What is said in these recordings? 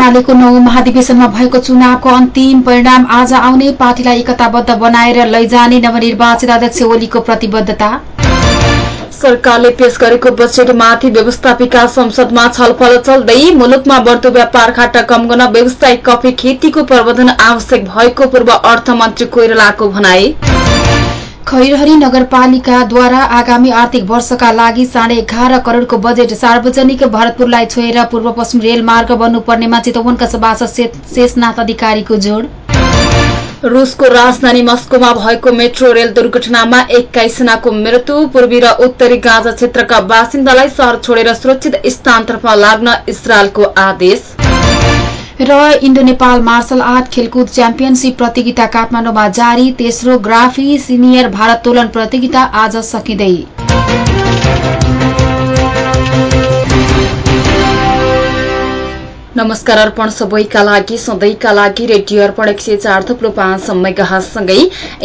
एमालेको नौ महाधिवेशनमा भएको चुनावको अन्तिम परिणाम आज आउने पार्टीलाई एकताबद्ध बनाएर लैजाने नवनिर्वाचित अध्यक्ष ओलीको प्रतिबद्धता। सरकारले पेश गरेको बजेटमाथि व्यवस्थापिका संसदमा छलफल चल्दै मुलुकमा बढ्दो व्यापार घाटा कम गर्न व्यावसायिक कफी खेतीको प्रवर्धन आवश्यक भएको पूर्व अर्थमन्त्री कोइरालाको भनाई। खैरहरी नगरपालिकाद्वारा आगामी आर्थिक वर्षका लागि साढे एघार करोड़को बजेट सार्वजनिक भरतपुरलाई छोएर पूर्व पश्चिम रेलमार्ग बन्नुपर्नेमा चितवनका सभासद शेषनाथ अधिकारीको जोड़। रूसको राजधानी मस्कोमा भएको मेट्रो रेल दुर्घटनामा एक्काइसजनाको मृत्यु पूर्वी र उत्तरी गाजा क्षेत्रका बासिन्दालाई शहर छोडेर सुरक्षित स्थानतर्फ लाग्न इजरायलको आदेश। र इण्डो नेपाल मार्शल आर्ट खेलकुद च्याम्पियनशीप प्रतियोगिता काठमाडौँमा जारी। तेस्रो ग्राफी सिनियर भारोत्तोलन प्रतियोगिता आज सकिँदै। नमस्कार अर्पण सबैका लागि सधैँका लागि रेडियो अर्पण एक सय चार थुप्रो पाँच मेगासँगै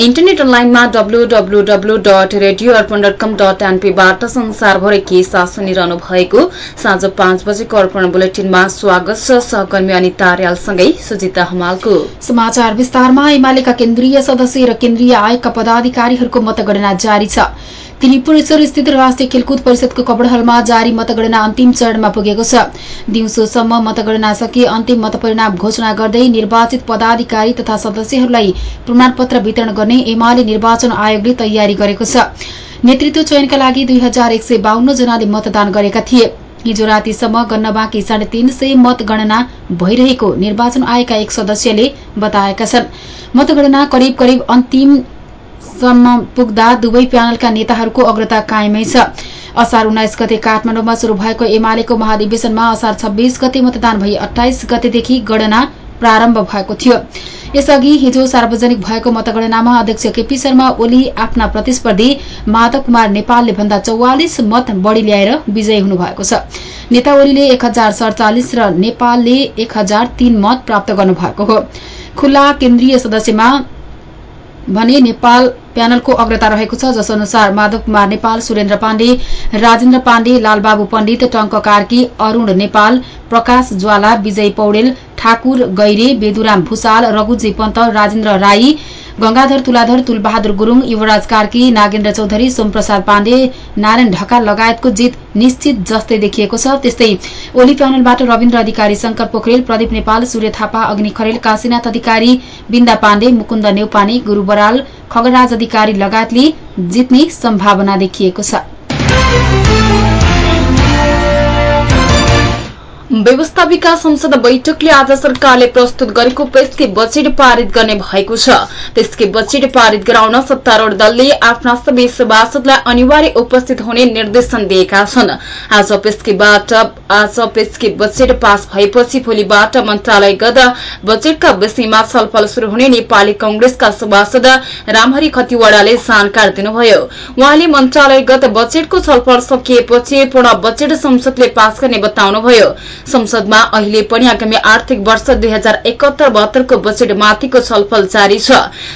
इन्टरनेट अनलाइनमा WWW dot radio Arpan dot com dot एनपीबाट संसारभरि के साथ सुनिरहनु भएको साँझ पाँच बजेको अर्पण बुलेटिनमा स्वागत छ सहकर्मी अनिता अर्यालसँगै सुजिता हमालको। समाचार विस्तारमा एमालेका केन्द्रीय सदस्य र केन्द्रीय आयोगका पदाधिकारीहरूको मतगणना जारी छ। त्रिपुरेश्वर स्थित राष्ट्रिय खेलकुद परिषदको कपडहलमा जारी मतगणना अन्तिम चरणमा पुगेको छ। दिउँसोसम्म मतगणना सके अन्तिम मतपरिणाम घोषणा गर्दै निर्वाचित पदाधिकारी तथा सदस्यहरूलाई प्रमाणपत्र वितरण गर्ने एमाले निर्वाचन आयोगले तयारी गरेको छ। नेतृत्व चयनका लागि दुई हजार एक सय बाहन्न जनाले मतदान गरेका थिए। हिजो रातिसम्म गन्न बाँकी साढे तीन सय मतगणना भइरहेको निर्वाचन आयोगका एक सदस्यले बताएका छन्। मतगणना करिब करिब अन्तिम सम्म पुग्दा दुवै प्यानलका नेताहरूको अग्रता कायमै छ। असार उन्नाइस गते काठमाडौँमा शुरू भएको एमालेको महाधिवेशनमा असार छब्बीस गते मतदान भई अठाइस गतेदेखि गणना प्रारम्भ भएको थियो। यसअघि हिजो सार्वजनिक भएको मतगणनामा अध्यक्ष केपी शर्मा ओली आफ्ना प्रतिस्पर्धी माधव कुमार नेपालले भन्दा चौवालिस मत बढ़ी ल्याएर विजयी हुनुभएको छ। नेता ओलीले एक हजार सड़चालिस र नेपालले एक हजार तीन मत प्राप्त गर्नुभएको हो। खुल्ला केन्द्रीय सदस्यमा भने नेपाल प्यानलको अग्रता रहेको छ जस अनुसार माधव कुमार नेपाल सुरेन्द्र पाण्डे राजेन्द्र पाण्डे लालबाबु पण्डित टंक कार्की अरूण नेपाल प्रकाश ज्वाला विजय पौडेल ठाकुर गैरे बेदुराम भूषाल रघुजी पन्त राजेन्द्र राई गंगाधर तुलाधर तुलबहादुर गुरूङ युवराज कार्की नागेन्द्र चौधरी सोमप्रसाद पाण्डे नारायण ढकाल लगायतको जित निश्चित जस्तै देखिएको छ। त्यस्तै ओली प्यानलबाट रविन्द्र अधिकारी शंकर पोखरेल प्रदीप नेपाल सूर्य थापा अग्नि खरेल काशीनाथ अधिकारी बिन्दा पाण्डे मुकुन्द नेउपाने गुरू बराल खगराज अधिकारी लगायतले जित्ने सम्भावना देखिएको छ। व्यवस्थापिका संसद बैठकले आज सरकारले प्रस्तुत गरेको पेस्के बजेट पारित गर्ने भएको छ। त्यसकै बजेट पारित गराउन सत्तारूढ़ दलले आफ्ना सबै सभासदलाई अनिवार्य उपस्थित हुने निर्देशन दिएका छन्। आज पेस्केबाट आज पेस्के बजेट पास भएपछि भोलिबाट मन्त्रालयगत बजेटका विषयमा छलफल शुरू हुने नेपाली कंग्रेसका सभासद रामहरि खतिवड़ाले जानकारी दिनुभयो। उहाँले मन्त्रालयगत बजेटको छलफल सकिएपछि पूर्ण बजेट संसदले पास गर्ने बताउनुभयो। संसदमा अहिले पनि आगामी आर्थिक वर्ष दुई हजार एकहत्तर बहत्तरको बजेटमाथिको छलफल जारी छ।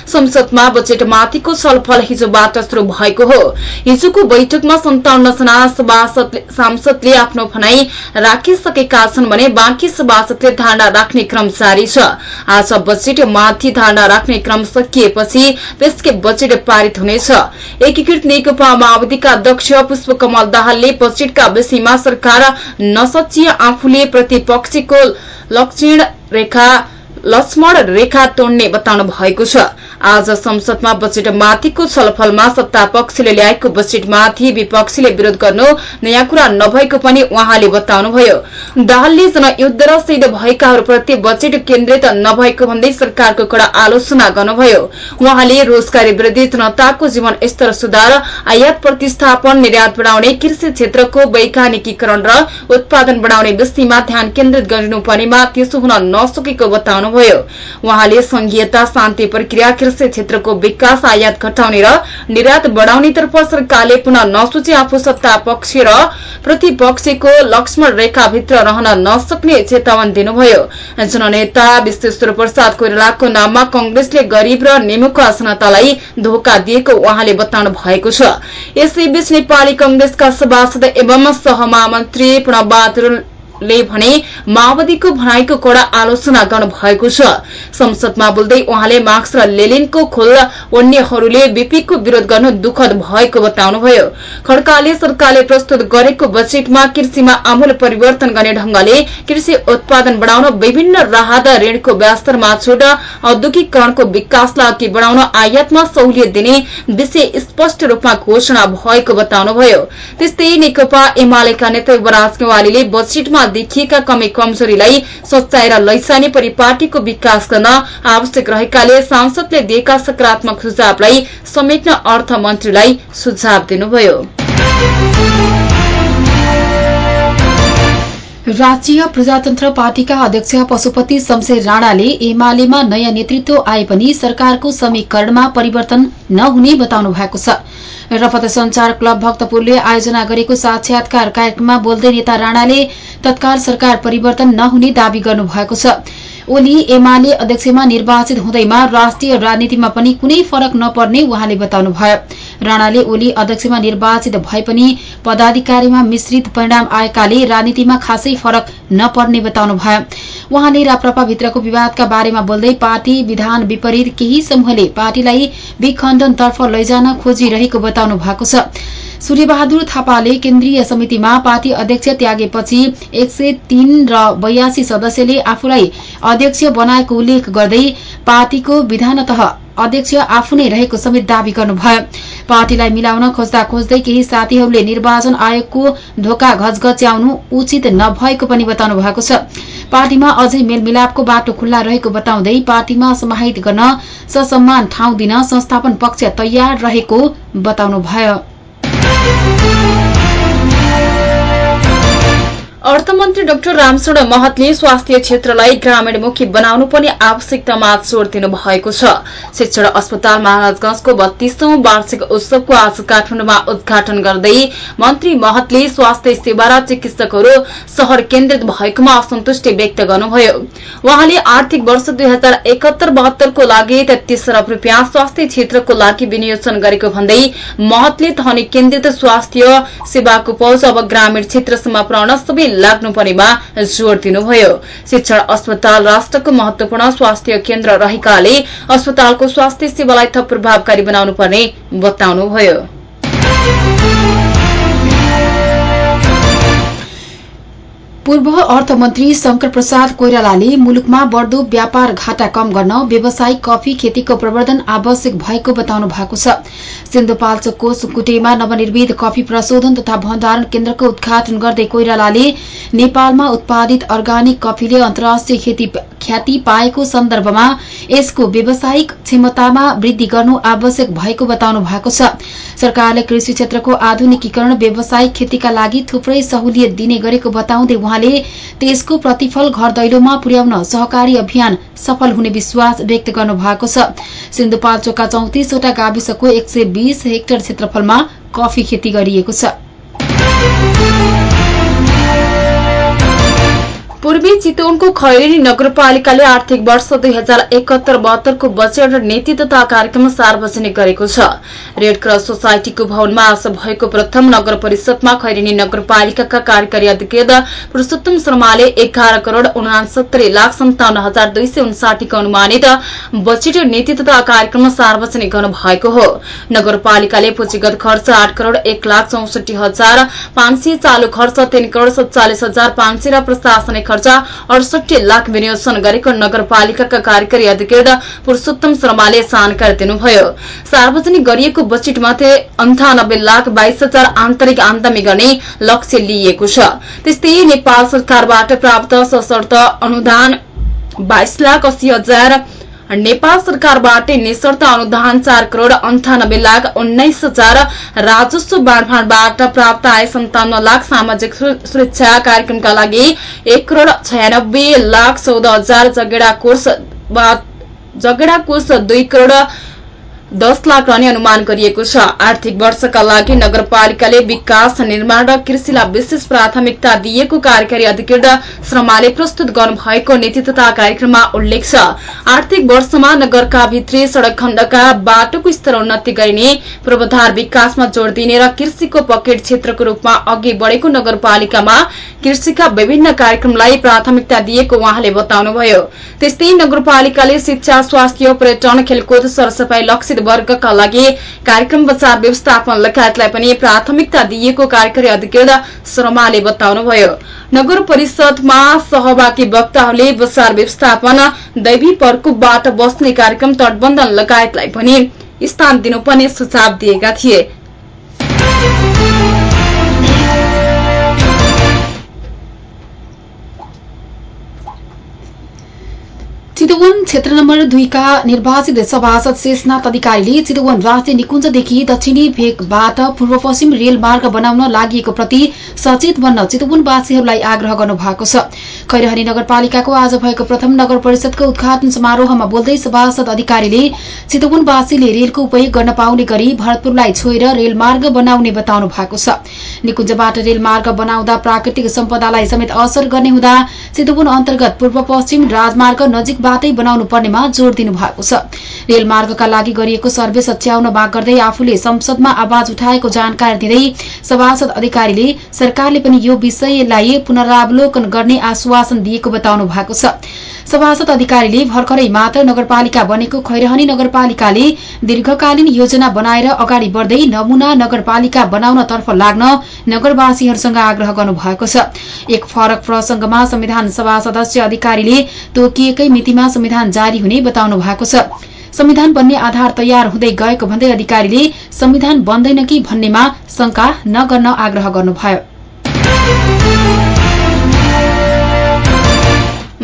संसदमा बजेटमाथिको छलफल हिजोबाट शुरू भएको हो। हिजोको बैठकमा सन्ताउन्न जना सांसदले आफ्नो भनाई राखिसकेका छन् भने बाँकी सभासदले धारणा राख्ने क्रम जारी छ। आज बजेटमाथि धारणा राख्ने क्रम सकिएपछि त्यसकै बजेट पारित हुनेछ। एकीकृत नेकपा माओवादीका अध्यक्ष पुष्पकमल दाहालले बजेटका विषयमा सरकार नसचिय आफूले प्रतिपक्षीको लक्ष्मण रेखा तोड्ने बताउनु भएको छ। आज संसदमा बजेटमाथिको छलफलमा सत्ता पक्षले ल्याएको बजेटमाथि विपक्षीले विरोध गर्नु नयाँ कुरा नभएको पनि उहाँले बताउनुभयो। दाहालले जनयुद्ध र शहीद भएकाहरूप्रति बजेट केन्द्रित नभएको भन्दै सरकारको कड़ा आलोचना गर्नुभयो। उहाँले रोजगारी वृद्धि जनताको जीवन स्तर सुधार आयात प्रतिस्थापन निर्यात बढ़ाउने कृषि क्षेत्रको वैज्ञानिकीकरण र उत्पादन बढ़ाउने विषयमा ध्यान केन्द्रित गर्नुपर्नेमा त्यसो हुन नसकेको बताउनुभयो। उहाँले संघीयता शान्ति प्रक्रिया कृषि क्षेत्रको विकास आयात घटाउने र निर्यात बढ़ाउनेतर्फ सरकारले पुनः नसोचे आफू सत्ता पक्ष र प्रतिपक्षको लक्ष्मण रेखाभित्र रहन नसक्ने चेतावनी दिनुभयो। जननेता विश्वेश्वर प्रसाद कोइरालाको नाममा कंग्रेसले गरीब र निमुखा जनतालाई धोका दिएको उहाँले बताउनु भएको छ। यसैबीच नेपाली कंग्रेसका सभासद एवं सहमहामन्त्री प्रणबहादुर ले भने माओवादीको भनाईको कड़ा आलोचना गर्नुभएको छ। संसदमा बोल्दै उहाँले मार्क्स र लेलिनको खोल अन्यहरूले बीपीको विरोध गर्नु दुखद भएको बताउनुभयो। खड्काले सरकारले प्रस्तुत गरेको बजेटमा कृषिमा आमूल परिवर्तन गर्ने ढंगले कृषि उत्पादन बढ़ाउन विभिन्न राहत ऋणको व्यास्तरमा छोड औद्योगिकरणको विकासलाई अघि बढ़ाउन आयातमा सहुलियत दिने विषय स्पष्ट रूपमा घोषणा भएको बताउनुभयो। त्यस्तै नेकपा एमालेका नेता युवराज नेवालीले बजेटमा देखिएका कमी कमजोरीलाई सच्याएर लैसाने परि पार्टीको विकास गर्न आवश्यक रहेकाले सांसदले दिएका सकारात्मक सुझावलाई समेट्न अर्थमन्त्रीलाई सुझाव दिनुभयो। राष्ट्रिय प्रजातन्त्र पार्टीका अध्यक्ष पशुपति शमशेर राणाले एमालेमा नयाँ नेतृत्व आए पनि सरकारको समीकरणमा परिवर्तन नहुने बताउनु भएको छ। रपत संचार क्लब भक्तपुरले आयोजना गरेको साक्षात्कार कार्यक्रममा बोल्दै नेता राणाले तत्काल सरकार परिवर्तन नहुने दावी गर्नुभएको छ। ओली एमाले अध्यक्षमा निर्वाचित हुँदैमा राष्ट्रिय राजनीतिमा पनि कुनै फरक नपर्ने उहाँले बताउनुभयो। राणाले ओली अध्यक्षमा निर्वाचित भए पनि पदाधिकारीमा मिश्रित परिणाम आएकाले राजनीतिमा खासै फरक नपर्ने बताउनुभयो। उहाँले राप्रपाभित्रको विवादका बारेमा बोल्दै पार्टी विधान विपरीत केही समूहले पार्टीलाई विखण्डनतर्फ लैजान खोजिरहेको बताउनु भएको छ। सूर्यबहादुर थापाले केन्द्रीय समितिमा पार्टी अध्यक्ष त्यागेपछि एक सय तीन र बयासी सदस्यले आफूलाई अध्यक्ष बनाएको उल्लेख गर्दै पार्टीको विधानत अध्यक्ष आफू नै रहेको समेत दावी गर्नुभयो। पार्टीलाई मिलाउन खोज्दा खोज्दै केही साथीहरूले निर्वाचन आयोगको धोका घचघच्याउनु उचित नभएको पनि बताउनु भएको छ। पार्टीमा अझै मेलमिलापको बाटो खुल्ला रहेको बताउँदै पार्टीमा समाहित गर्न ससम्मान ठाउँ दिन संस्थापन पक्ष तयार रहेको बताउनुभयो। अर्थमन्त्री डाक्टर रामचरण महतले स्वास्थ्य क्षेत्रलाई ग्रामीणमुखी बनाउनु पर्ने आवश्यकतामा जोड़ दिनु भएको छ। शिक्षण अस्पताल महाराजगंजको बत्तीसौं वार्षिक उत्सवको आज काठमाडौँमा उद्घाटन गर्दै मन्त्री महतले स्वास्थ्य सेवा र चिकित्सकहरू शहर केन्द्रित भएकोमा असन्तुष्टि व्यक्त गर्नुभयो। उहाँले आर्थिक वर्ष दुई हजार एकहत्तर बहत्तरको लागि तेत्तीस अरब रूपियाँ स्वास्थ्य क्षेत्रको लागि विनियोजन गरेको भन्दै महतले धनी केन्द्रित स्वास्थ्य सेवाको पहुँच अब ग्रामीण क्षेत्रसम्म पुर्याउन सबै लाग्नुपर्नेमा जोड़ दिनुभयो। शिक्षण अस्पताल राष्ट्रको महत्वपूर्ण स्वास्थ्य केन्द्र रहेकाले अस्पतालको स्वास्थ्य सेवालाई थप प्रभावकारी बनाउनु पर्ने बताउनुभयो। पूर्व अर्थमन्त्री शंकर प्रसाद कोइरालाले मुलुकमा बढ़दो व्यापार घाटा कम गर्न व्यावसायिक कफी खेतीको प्रवर्धन आवश्यक भएको बताउनु भएको छ। सिन्धुपाल्चोकको सुकुटेमा नवनिर्मित कफी प्रशोधन तथा भण्डारण केन्द्रको उद्घाटन गर्दै कोइरालाले नेपालमा उत्पादित अर्गानिक कफीले अन्तर्राष्ट्रिय ख्याति पाएको सन्दर्भमा यसको व्यावसायिक क्षमतामा वृद्धि गर्नु आवश्यक भएको बताउनु भएको छ। सरकारले कृषि क्षेत्रको आधुनिकीकरण व्यावसायिक खेतीका लागि थुप्रै सहुलियत दिने गरेको बताउँदै उहाँले त्यसको प्रतिफल घर दैलोमा पुर्याउन सहकारी अभियान सफल हुने विश्वास व्यक्त गर्नु भएको छ। सिन्धुपाल्चोकका चौतिसवटा गाविसको एक हेक्टर क्षेत्रफलमा कफी खेती गरिएको छ। पूर्वी चितवनको खैरेनी नगरपालिकाले आर्थिक वर्ष दुई हजार एकहत्तर बहत्तरको बजेट नीति तथा कार्यक्रम सार्वजनिक गरेको छ। रेड क्रस सोसाइटीको भवनमा आज भएको प्रथम नगर परिषदमा खैरेनी नगरपालिकाका कार्यकारी अधिकृत पुरूषोत्तम शर्माले एघार करोड़ उनासत्तरी लाख सन्ताउन्न हजार दुई सय उन्साठीको अनुमानित बजेट नीति तथा कार्यक्रम सार्वजनिक गर्नु भएको हो। नगरपालिकाले पुँजीगत खर्च आठ करोड़ एक लाख चौसठी हजार पाँच सय चालू खर्च तीन करोड़ सत्तालिस हजार पाँच सय र प्रशासनिक खर्च अडसठी लाख विनियोजन गरेको नगरपालिकाका कार्यकारी अधिकृत पुरूषोत्तम शर्माले जानकारी दिनुभयो सार्वजनिक गरिएको बजेटमध्ये अन्ठानब्बे लाख बाइस हजार आन्तरिक आमदामी गर्ने लक्ष्य लिइएको छ। त्यस्तै नेपाल सरकारबाट प्राप्त सशर्त अनुदान बाइस लाख अस्सी हजार नेपाल सरकारबाट निशर्त अनुदान चार करोड़ अन्ठानब्बे लाख उन्नाइस हजार राजस्व बाँडफाँडबाट प्राप्त आए सन्ताउन्न लाख सामाजिक सुरक्षा कार्यक्रमका लागि एक करोड़ छयानब्बे लाख चौध हजार जगेडा कोष दुई करोड़ दस लाख रहने अनुमान गरिएको छ। आर्थिक वर्षका लागि नगरपालिकाले विकास निर्माण र कृषिलाई विशेष प्राथमिकता दिएको कार्यकारी अधिकृत श्रमाले प्रस्तुत गर्नुभएको नीति तथा कार्यक्रममा उल्लेख छ। आर्थिक वर्षमा नगरका भित्री सड़क खण्डका बाटोको स्तर उन्नति गरिने पूर्वाधार विकासमा जोड़ दिने र कृषिको पकेट क्षेत्रको रूपमा अघि बढ़ेको नगरपालिकामा कृषिका विभिन्न कार्यक्रमलाई प्राथमिकता दिएको उहाँले बताउनुभयो। त्यस्तै नगरपालिकाले शिक्षा स्वास्थ्य पर्यटन खेलकुद सरसफाई लक्षित वर्गका लागि कार्यक्रम बजार व्यवस्थापन लगायतलाई पनि प्राथमिकता दिइएको कार्यकारी अधिकृत शर्माले बताउनुभयो। नगर परिषदमा सहभागी वक्ताहरूले बजार व्यवस्थापन दैवी प्रकोपबाट बस्ने कार्यक्रम तटबन्धन लगायतलाई पनि स्थान दिनुपर्ने सुझाव दिएका थिए। चितवन क्षेत्र नम्बर दुईका निर्वाचित सभासद शेषनाथ अधिकारीले चितवन राष्ट्रिय निकुञ्जदेखि दक्षिणी भेगबाट पूर्व पश्चिम रेलमार्ग बनाउन लागि प्रति सचेत बन्न चितवनवासीहरूलाई आग्रह गर्नु भएको छ खैरहनी नगरपालिकाको आज भएको प्रथम नगर परिषदको उद्घाटन समारोहमा बोल्दै सभासद अधिकारीले चितवनवासीले रेलको उपयोग गर्न पाउने गरी भरतपुरलाई छोएर रेलमार्ग बनाउने बताउनु भएको छ निकुञ्जबाट रेलमार्ग बनाउँदा प्राकृतिक सम्पदालाई समेत असर गर्ने हुँदा चितवन अन्तर्गत पूर्व पश्चिम राजमार्ग नजिक बाटै बनाउनु पर्नेमा जोड़ दिनु भएको छ। रेलमार्गका लागि गरिएको सर्वे सच्याउन माग गर्दै आफूले संसदमा आवाज उठाएको जानकारी दिँदै सभासद अधिकारीले सरकारले पनि यो विषयलाई पुनरावलोकन गर्ने आश्वासन दिएको बताउनु भएको छ। सभासद अधिकारीले भर्खरै मात्र नगरपालिका बनेको खैरहनी नगरपालिकाले दीर्घकालीन योजना बनाएर अगाडि बढ़दै नमूना नगरपालिका बनाउन तर्फ लाग्न नगरवासीहरूसँग आग्रह गर्नु भएको छ। एक फरक प्रसंगमा संविधान सभा सदस्य अधिकारीले तोकिएकै मितिमा संविधान जारी हुने बताउनु भएको छ। संविधान बन्ने आधार तयार हुँदै गएको भन्दै अधिकारीले संविधान बन्दैन कि भन्नेमा शंका नगर्न आग्रह गर्नुभयो।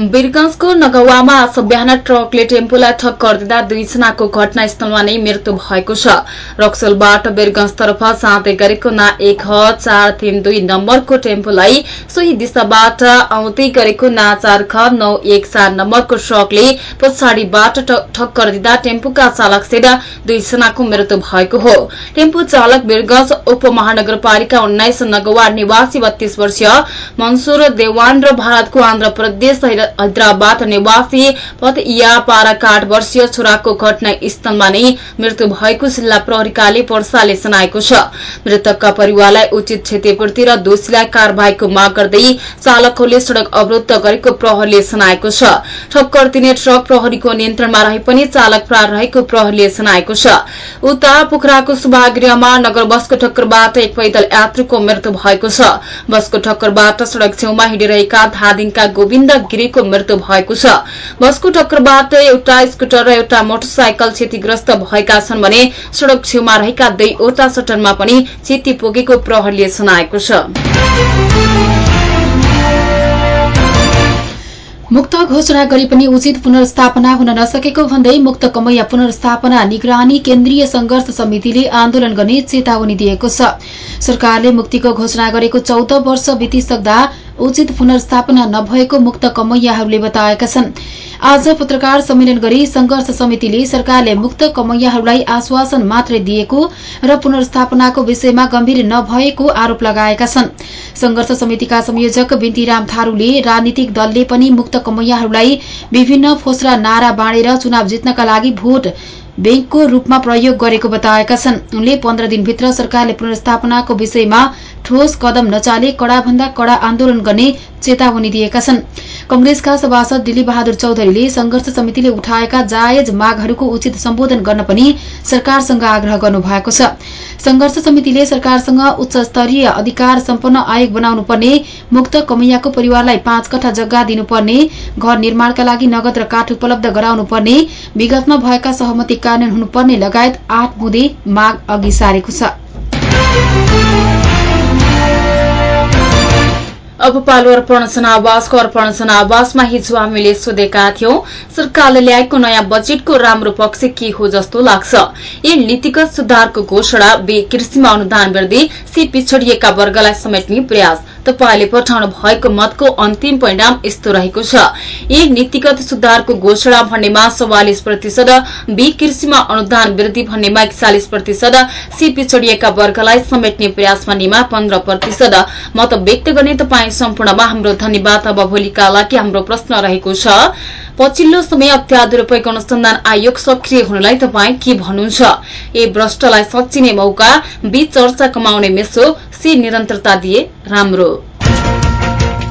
वीरगंजको नगवामा आज बिहान ट्रकले टेम्पोलाई ठक्कर दिँदा दुईजनाको घटनास्थलमा नै मृत्यु भएको छ। रक्सलबाट वीरगंजतर्फ जाँदै गरेको ना एक ह चार तीन दुई नम्बरको टेम्पोलाई सोही दिशाबाट आउँदै गरेको ना चार ख नौ एक चार नम्बरको ट्रकले पछाडिबाट ठक्कर दिँदा टेम्पोका चालकसित दुईजनाको मृत्यु भएको हो। टेम्पो चालक वीरगंज उपमहानगरपालिका उन्नाइस नगवा निवासी बत्तीस वर्षीय मनसुर देवान र भारतको आन्ध्र प्रदेश हैदराबाद निवासी पतया पाराकाट वर्षीय छोराको घटनास्थलमा नै मृत्यु भएको जिल्ला प्रहरीकाले पर्साले सुनाएको छ। मृतकका परिवारलाई उचित क्षतिपूर्ति र दोषीलाई कार्यवाहीको माग गर्दै चालकहरूले सड़क अवरूद्ध गरेको प्रहरीले सुनाएको छ। ठक्कर दिने ट्रक प्रहरीको नियन्त्रणमा रहे पनि चालक प्रार रहेको प्रहरीले सुनाएको छ। उता पोखराको सुभागृहमा नगर बसको ठक्करबाट एक पैदल यात्रीको मृत्यु भएको छ। बसको ठक्करबाट सड़क छेउमा हिँडिरहेका धादिङका गोविन्द गिरी को मृत्यु भएको छ। बसको टक्करबाट एउटा स्कुटर र एउटा मोटरसाइकल क्षतिग्रस्त भएका छन् भने सड़क छेउमा रहेका दुईवटा सटरमा पनि क्षति पुगेको प्रहरीले सुनाएको छ। मुक्त घोषणा गरी पनि उचित पुनर्स्थापना हुन नसकेको भन्दै मुक्त कमैया पुनर्स्थापना निगरानी केन्द्रीय संघर्ष समितिले आन्दोलन गर्ने चेतावनी दिएको छ। सरकारले मुक्तिको घोषणा गरेको चौध वर्ष बितिसक्दा उचित पुनर्स्थापना नभएको मुक्त कमैयाहरूले बताएका छन्। आज पत्रकार सम्मेलन गरी संघर्ष समितिले सरकारले मुक्त कमैयाहरूलाई आश्वासन मात्रै दिएको र पुनर्स्थापनाको विषयमा गम्भीर नभएको आरोप लगाएका छन्। संघर्ष समितिका संयोजक बिन्तीराम थारूले राजनीतिक दलले पनि मुक्त कमैयाहरूलाई विभिन्न फोस्रा नारा बाँडेर चुनाव जित्नका लागि भोट बैंकको रूपमा प्रयोग गरेको बताएका छन्। उनले पन्ध्र दिनभित्र सरकारले पुनर्स्थापनाको विषयमा ठोस कदम नचाले कड़ाभन्दा कड़ा आन्दोलन गर्ने चेतावनी दिएका छन्। कंग्रेसका सभासद दिली बहादुर चौधरीले संघर्ष समितिले उठाएका जायज मागहरूको उचित सम्बोधन गर्न पनि सरकारसँग आग्रह गर्नु भएको छ। संघर्ष समितिले सरकारसँग उच्च स्तरीय अधिकार सम्पन्न आयोग बनाउनु पर्ने मुक्त कमैयाको परिवारलाई पाँच कठा जग्गा दिनुपर्ने घर निर्माणका लागि नगद र काठ उपलब्ध गराउनु पर्ने विगतमा भएका सहमति कार्यान्वयन हुनुपर्ने लगायत आठ बुँदे माग अघि सारेको छ। अब पालो अर्पण जनावासको अर्पण जनावासमा हिजो हामीले सोधेका थियौं सरकारले ल्याएको नयाँ बजेटको राम्रो पक्ष के हो जस्तो लाग्छ। ए नीतिगत सुधारको घोषणा बे कृषिमा अनुदान वृद्धि सी पिछड़िएका वर्गलाई समेट्ने प्रयास। तपाईँले पठाउनु भएको मतको अन्तिम परिणाम यस्तो रहेको छ। ए नीतिगत सुधारको घोषणा भन्नेमा चौवालिस प्रतिशत बी कृषिमा अनुदान वृद्धि भन्नेमा एकचालिस प्रतिशत सी पिछडिएका वर्गलाई समेट्ने प्रयास भन्नेमा पन्ध्र प्रतिशत। मत व्यक्त गर्ने तपाईँ सम्पूर्णमा हाम्रो धन्यवाद। अब भोलिका लागि हाम्रो प्रश्न रहेको छ। पछिल्लो समय अत्यादुरूपयोग अनुसन्धान आयोग सक्रिय हुनलाई तपाईँ के भन्नुहुन्छ? ए भ्रष्टलाई सचिने मौका बी चर्चा कमाउने मेसो सी निरन्तरता दिए राम्रो।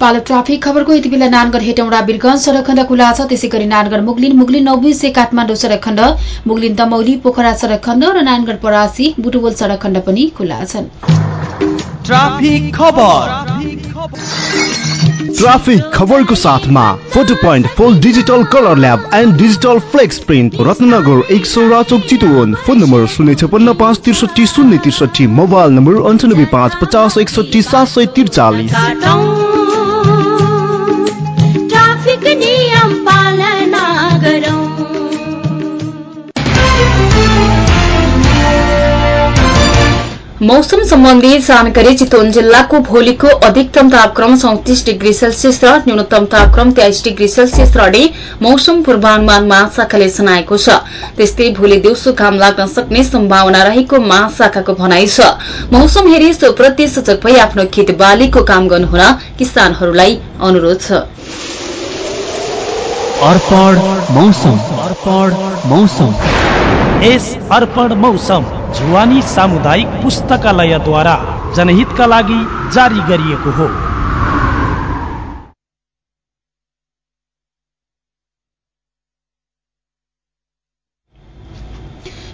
पालो ट्राफिक खबरको यति बेला नानगढ हेटौँडा बिरगंज सडक खण्ड खुला छ। त्यसै गरी नानगढ मुगलिन मुगलिन नौबिसे काठमाडौँ सडक खण्ड मुगलिन दमौली पोखरा सडक खण्ड र नानगढ परासी बुटुवल सडक खण्ड पनि खुला छन्। ट्राफिक खबर। ट्राफिक खबरको साथमा photo point full digital colour lab and digital flex print Ratnanagar एक सौ राचोक चितवन। फोन नम्बर शून्य छपन्न पाँच त्रिसठी शून्य त्रिसठी मोबाइल नम्बर अन्ठानब्बे पाँच पचास एकसठी सात सय त्रिचालिस। मौसम सम्बन्धी जानकारी चितवन जिल्लाको भोलिको अधिकतम तापक्रम चौतिस डिग्री सेल्सियस र न्यूनतम तापक्रम तेइस डिग्री सेल्सियस रहने मौसम पूर्वानुमान महाशाखाले जनाएको छ। त्यस्तै भोलि दिउँसो घाम लाग्न सक्ने सम्भावना रहेको महाशाखाको भनाइ छ। मौसम हेरी सोप्रति सूचक भई आफ्नो खेत बालीको काम गर्नुहुन किसानहरूलाई अनुरोध छ। अर्पण मौसम। जुवानी सामुदायिक पुस्तकालयद्वारा जनहितका लागि जारी गरिएको हो।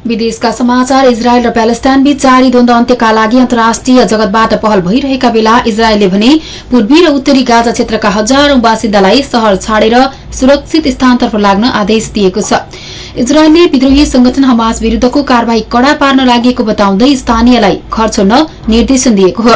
विदेशका समाचार इजरायल र प्यालेस्टाइन बीच जारी द्वन्द अन्त्यका लागि अन्तर्राष्ट्रिय जगतबाट पहल भइरहेका बेला इजरायलले भने पूर्वी र उत्तरी गाजा क्षेत्रका हजारौं बासिन्दालाई सहर छाडेर सुरक्षित स्थानतर्फ लाग्न आदेश दिएको छ। इजरायलले विद्रोही संगठन हमास विरूद्धको कार्यवाही कड़ा पार्न लागि बताउँदै स्थानीयलाई घर छोड्न निर्देशन दिएको हो।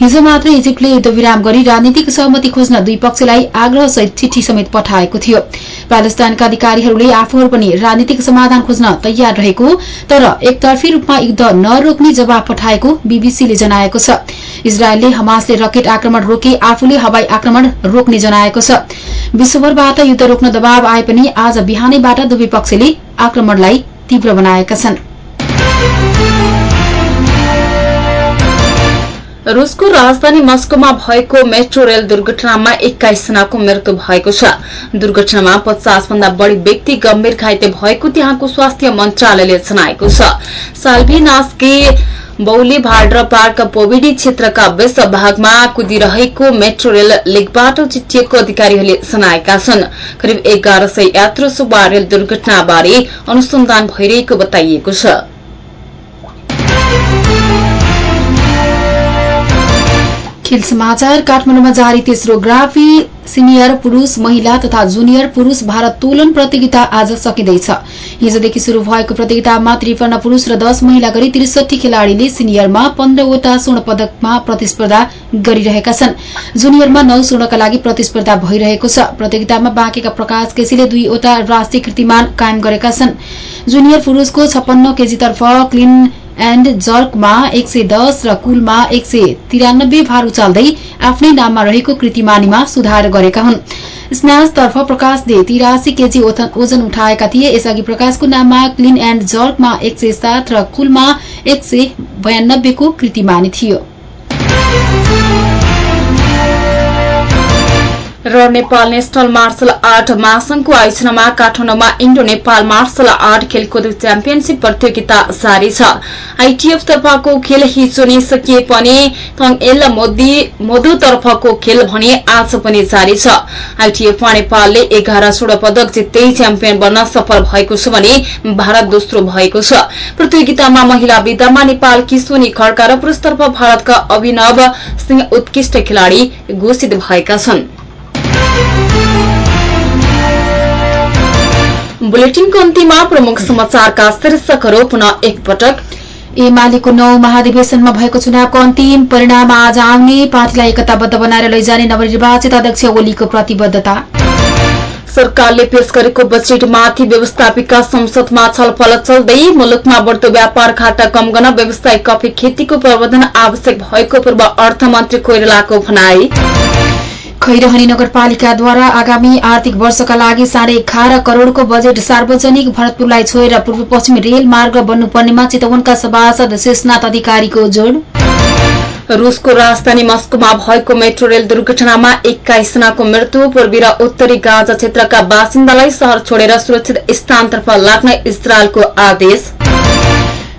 हिजो मात्र इजिप्टले युद्धविराम गरी राजनीतिक सहमति खोज्न दुई पक्षलाई आग्रहसहित चिठी समेत पठाएको थियो। प्यालेस्टाइनका अधिकारीहरूले आफूहरू पनि राजनीतिक समाधान खोज्न तयार रहेको तर एकतर्फी रूपमा युद्ध नरोक्ने जवाब पठाएको बीबीसीले जनाएको छ। इजरायलले हमासले रकेट आक्रमण रोके आफूले हवाई आक्रमण रोक्ने जनाएको छ। विश्वभरबाट युद्ध रोक्न दबाव आए पनि आज बिहानैबाट दुवै पक्षले आक्रमणलाई तीव्र बनाएका छन्। रूसको राजधानी मस्कोमा भएको मेट्रो रेल दुर्घटनामा एक्काइसजनाको मृत्यु भएको छ। दुर्घटनामा पचास भन्दा बढ़ी व्यक्ति गम्भीर घाइते भएको त्यहाँको स्वास्थ्य मन्त्रालयले जनाएको छ। बौली भाड पार्क पोविडी क्षेत्रका बेस भागमा कुदिरहेको मेट्रो रेल लेकबाट चिटिएको अधिकारीहरूले जनाएका छन्। करिब एघार सय यात्रु सवार रेल दुर्घटनाबारे अनुसन्धान भइरहेको बताइएको छ। समाचार काठमाडौँमा जारी तेस्रो ग्राफी सिनियर पुरूष महिला तथा जुनियर पुरूष भारतोलन प्रतियोगिता आज सकिँदैछ। हिजोदेखि शुरू भएको प्रतियोगितामा त्रिपन्न पुरूष र दश महिला गरी त्रिसठी खेलाड़ीले सिनियरमा पन्ध्रवटा स्वर्ण पदकमा प्रतिस्पर्धा गरिरहेका छन्। जुनियरमा नौ स्वर्णका लागि प्रतिस्पर्धा भइरहेको छ। प्रतियोगितामा बाँकेका प्रकाश केसीले दुईवटा राष्ट्रिय कीर्तिमान कायम गरेका छन्। जुनियर पुरूषको छप्पन्न केजीतर्फ क्लिन एण्ड जर्कमा एक सय दस र कुलमा एक सय तिरानब्बे भार उचाल्दै आफ्नै नाममा रहेको कृतिमानीमा सुधार गरेका हुन्। स्न्याचतर्फ प्रकाशले तिरासी केजी ओजन उठाएका थिए। यसअघि प्रकाशको नाममा क्लिन एण्ड जर्कमा एक सय सात र कुलमा एक सय बयानब्बेको कृतिमानी थियो। र नेपाल नेशनल मार्शल आर्ट महासंघको आयोजनामा काठमाडौँमा इण्डो नेपाल मार्शल आर्ट खेलकुद च्याम्पियनशीप प्रतियोगिता जारी छ। आइटिएफ तर्फको खेल हिजो नै सकिए पनि थङ मोदु तर्फको खेल भने आज पनि जारी छ। आइटिएफमा नेपालले एघार स्वर्ण पदक जित्दै च्याम्पियन बन्न सफल भएको छ भने भारत दोस्रो भएको छ। प्रतियोगितामा महिला विधामा नेपालकी सोनी खड्का र पुरूषतर्फ भारतका अभिनव सिंह उत्कृष्ट खेलाड़ी घोषित भएका छन्। बुलेटिनको प्रमुख समाचारका शीर्षकहरू पुनः एकपटक। एमालेको नौ महाधिवेशनमा भएको चुनावको अन्तिम परिणाम आज आउने पार्टीलाई एकताबद्ध बनाएर लैजाने नवनिर्वाचित अध्यक्ष ओलीको प्रतिबद्धता। सरकारले पेश गरेको बजेटमाथि व्यवस्थापिका संसदमा छलफल चल्दै मुलुकमा बढ्दो व्यापार घाटा कम गर्न व्यावसायिक कफी खेतीको प्रवर्धन आवश्यक भएको पूर्व अर्थमन्त्री कोइरालाको भनाई। खैरहनी नगरपालिकाद्वारा आगामी आर्थिक वर्षका लागि साढे एघार करोड़को बजेट सार्वजनिक भरतपुरलाई छोएर पूर्व पश्चिम रेल मार्ग बन्नुपर्नेमा चितवनका सभासद शेषनाथ अधिकारीको जोड। रूसको राजधानी मस्कोमा भएको मेट्रो रेल दुर्घटनामा एक्काइसजनाको मृत्यु पूर्वी र उत्तरी गाजा क्षेत्रका बासिन्दालाई शहर छोडेर सुरक्षित स्थानतर्फ लाग्न इजरायलको आदेश।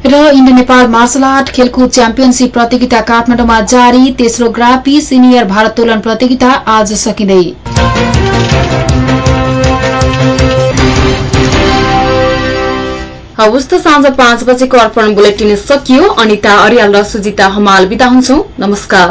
र इण्डो नेपाल मार्शल आर्ट खेलकुद च्याम्पियनशीप प्रतियोगिता काठमाडौँमा जारी। तेस्रो ग्राफी सिनियर भारोत्तोलन प्रतियोगिता आज सकिँदै। हवस् त साँझ पाँच बजेको अर्पण बुलेटिन सकियो। अनिता अरियाल र सुजिता हमाल बिदा हुन्छौ। नमस्कार।